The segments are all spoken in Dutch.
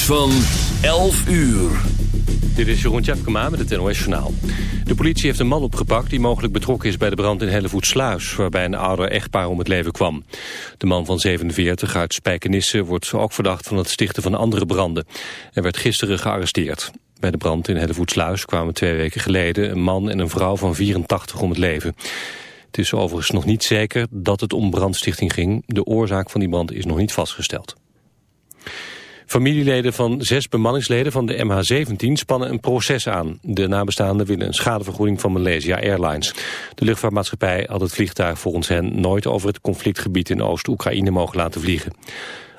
Van 11 uur. Dit is Jeroen Tjepkema met het NOS Journaal. De politie heeft een man opgepakt die mogelijk betrokken is bij de brand in Hellevoetsluis... waarbij een ouder echtpaar om het leven kwam. De man van 47 uit Spijkenisse wordt ook verdacht van het stichten van andere branden. Hij werd gisteren gearresteerd. Bij de brand in Hellevoetsluis kwamen twee weken geleden... een man en een vrouw van 84 om het leven. Het is overigens nog niet zeker dat het om brandstichting ging. De oorzaak van die brand is nog niet vastgesteld. Familieleden van zes bemanningsleden van de MH17 spannen een proces aan. De nabestaanden willen een schadevergoeding van Malaysia Airlines. De luchtvaartmaatschappij had het vliegtuig volgens hen nooit over het conflictgebied in Oost-Oekraïne mogen laten vliegen.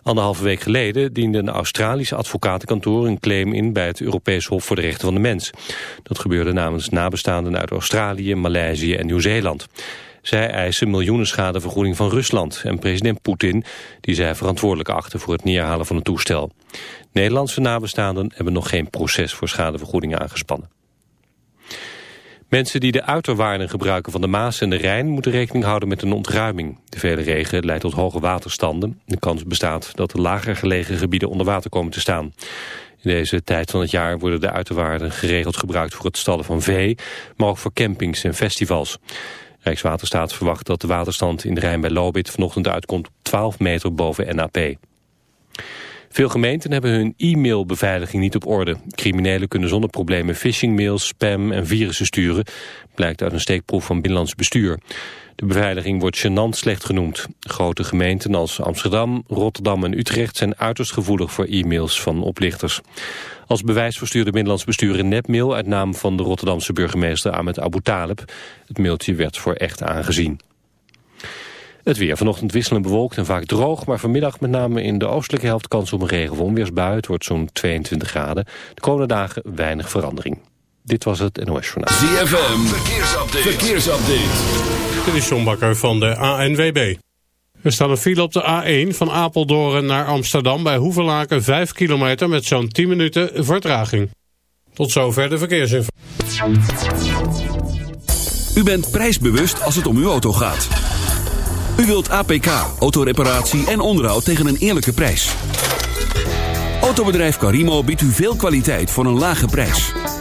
Anderhalve week geleden diende een Australische advocatenkantoor een claim in bij het Europees Hof voor de Rechten van de Mens. Dat gebeurde namens nabestaanden uit Australië, Maleisië en Nieuw-Zeeland. Zij eisen miljoenen schadevergoeding van Rusland en president Poetin... die zij verantwoordelijk achten voor het neerhalen van het toestel. Nederlandse nabestaanden hebben nog geen proces voor schadevergoeding aangespannen. Mensen die de uiterwaarden gebruiken van de Maas en de Rijn... moeten rekening houden met een ontruiming. De vele regen leidt tot hoge waterstanden. De kans bestaat dat de lager gelegen gebieden onder water komen te staan. In deze tijd van het jaar worden de uiterwaarden geregeld gebruikt... voor het stallen van vee, maar ook voor campings en festivals. Rijkswaterstaat verwacht dat de waterstand in de Rijn bij Lobit vanochtend uitkomt op 12 meter boven NAP. Veel gemeenten hebben hun e-mailbeveiliging niet op orde. Criminelen kunnen zonder problemen phishingmails, spam en virussen sturen. Blijkt uit een steekproef van Binnenlands Bestuur. De beveiliging wordt gênant slecht genoemd. Grote gemeenten als Amsterdam, Rotterdam en Utrecht zijn uiterst gevoelig voor e-mails van oplichters. Als bewijs verstuurde Binnenlands Bestuur een nepmail uit naam van de Rotterdamse burgemeester Ahmed Abu Talib. Het mailtje werd voor echt aangezien. Het weer vanochtend wisselend bewolkt en vaak droog, maar vanmiddag met name in de oostelijke helft kans op een regen- of. Het wordt zo'n 22 graden. De komende dagen weinig verandering. Dit was het NOS Journaal. ZFM, verkeersupdate. verkeersupdate. Dit is John Bakker van de ANWB. Er staat een file op de A1 van Apeldoorn naar Amsterdam bij Hoevelaken 5 kilometer met zo'n 10 minuten vertraging. Tot zover de verkeersinformatie. U bent prijsbewust als het om uw auto gaat. U wilt APK, autoreparatie en onderhoud tegen een eerlijke prijs. Autobedrijf Carimo biedt u veel kwaliteit voor een lage prijs.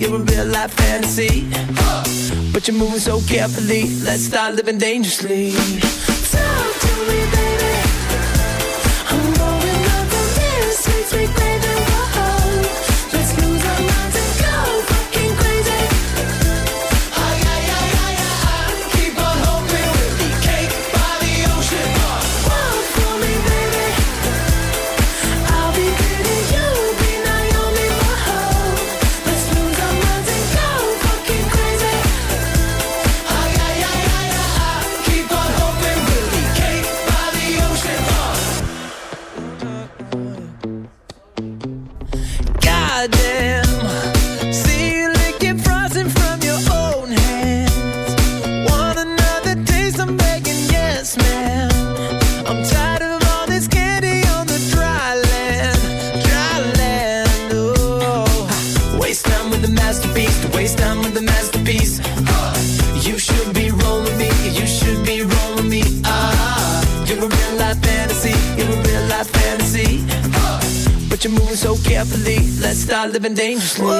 You're a real life fantasy. But you're moving so carefully. Let's start living dangerously. Talk to me, baby. I'm going up from here, sweet, sweet baby. have been dangerously.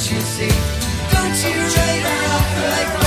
Don't you see? Don't you raise up like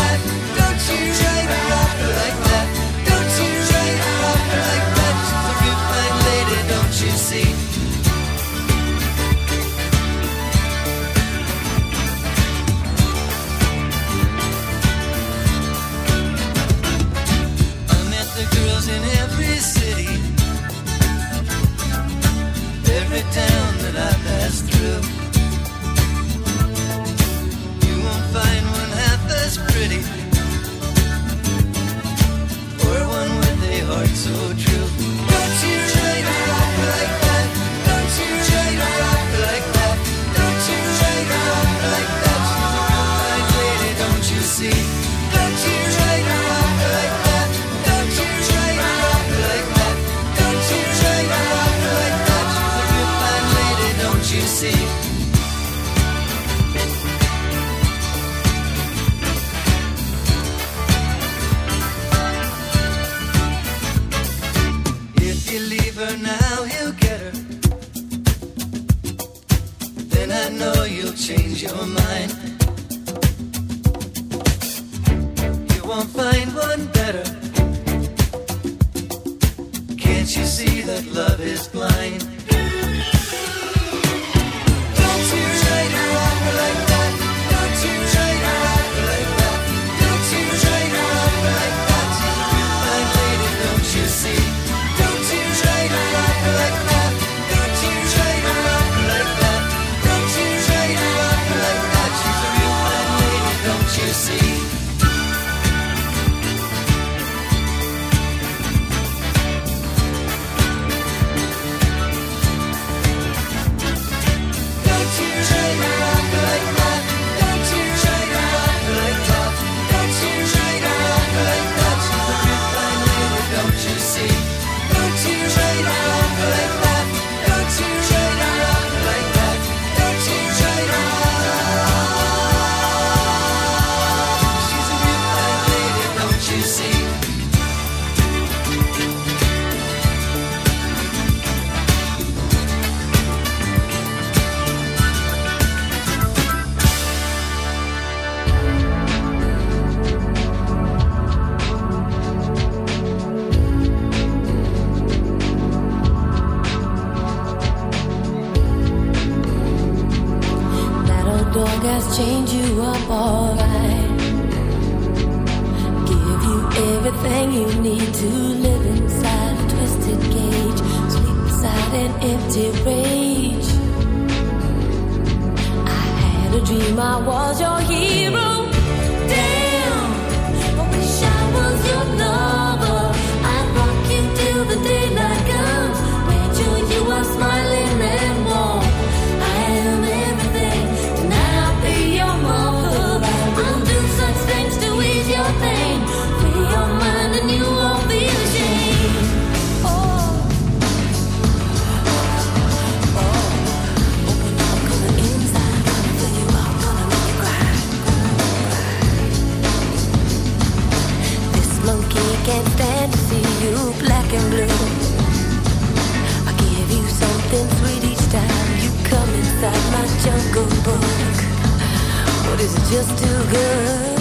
is it just too good.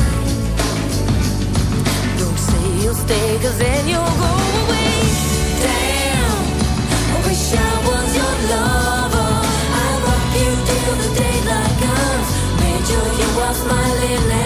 Don't say you'll stay, cause then you'll go away. Damn, I wish I was your lover. I rock you till the daylight comes. Made sure you are smiling.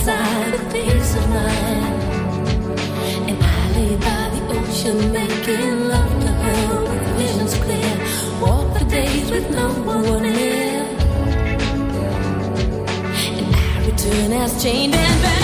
inside a peace of mind. And I lay by the ocean making love to her with visions clear. Walk the days with no one near. And I return as chained and bound.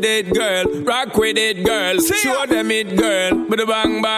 with it, girl. Rock with it, girl. Show them it, girl. With a bang bang.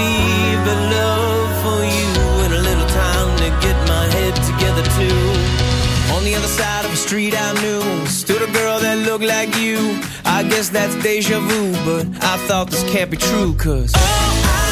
Leave a love for you and a little time to get my head together too. On the other side of a street I knew stood a girl that looked like you. I guess that's deja vu, but I thought this can't be true, cause. Oh, I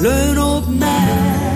Leun op mij.